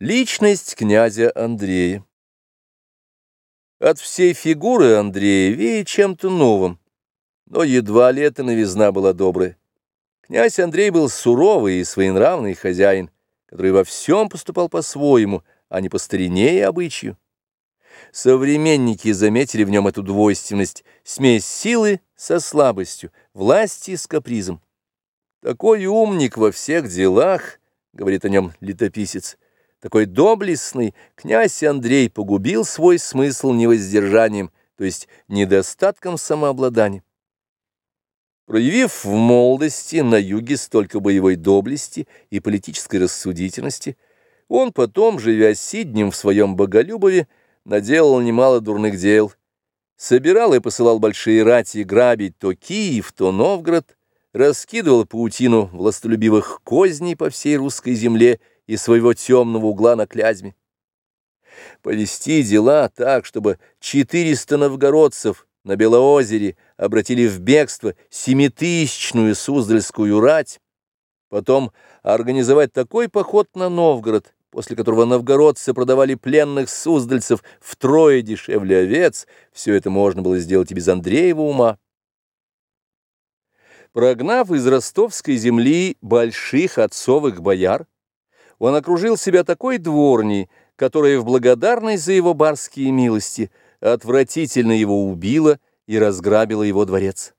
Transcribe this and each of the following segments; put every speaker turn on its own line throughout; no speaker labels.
Личность князя Андрея От всей фигуры Андрея веет чем-то новым, но едва ли эта новизна была добрая. Князь Андрей был суровый и своенравный хозяин, который во всем поступал по-своему, а не по старине и обычаю. Современники заметили в нем эту двойственность, смесь силы со слабостью, власти с капризом. Такой умник во всех делах, говорит о нем летописец, — такой доблестный, князь Андрей погубил свой смысл невоздержанием, то есть недостатком самообладания. Проявив в молодости на юге столько боевой доблести и политической рассудительности, он потом, живя сиднем в своем боголюбове, наделал немало дурных дел, собирал и посылал большие рати грабить то Киев, то Новгород, раскидывал паутину властолюбивых козней по всей русской земле из своего темного угла на Клязьме. Повести дела так, чтобы 400 новгородцев на Белоозере обратили в бегство семитысячную Суздальскую рать, потом организовать такой поход на Новгород, после которого новгородцы продавали пленных суздальцев втрое дешевле овец, все это можно было сделать и без Андреева ума. Прогнав из ростовской земли больших отцовых бояр, он окружил себя такой дворней, которая в благодарность за его барские милости отвратительно его убила и разграбила его дворец.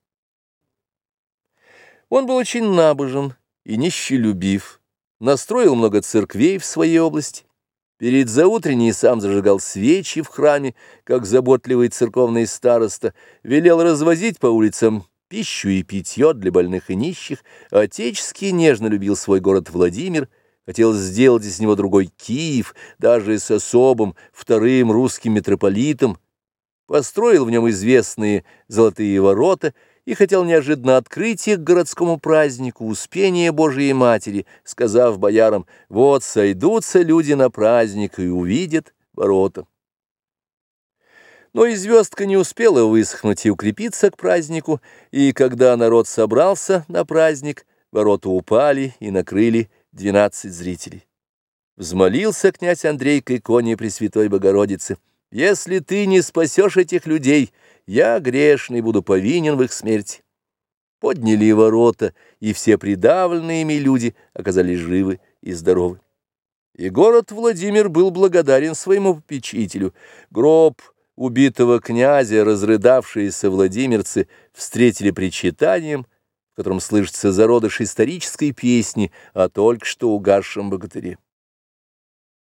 Он был очень набожен и нищелюбив, настроил много церквей в своей области, перед заутренней сам зажигал свечи в храме, как заботливый церковный староста, велел развозить по улицам пищу и питье для больных и нищих, отечески нежно любил свой город Владимир – хотел сделать из него другой Киев, даже с особым вторым русским митрополитом, построил в нем известные золотые ворота и хотел неожиданно открыть их к городскому празднику Успения Божией Матери, сказав боярам, вот сойдутся люди на праздник и увидят ворота. Но и звездка не успела высохнуть и укрепиться к празднику, и когда народ собрался на праздник, ворота упали и накрыли двенадцать зрителей. Взмолился князь Андрей к иконе Пресвятой Богородицы. «Если ты не спасешь этих людей, я, грешный, буду повинен в их смерти». Подняли ворота, и все придавленные ими люди оказались живы и здоровы. И город Владимир был благодарен своему попечителю. Гроб убитого князя, разрыдавшиеся владимирцы, встретили причитанием, котором слышится зародыш исторической песни о только что угасшем богатыре.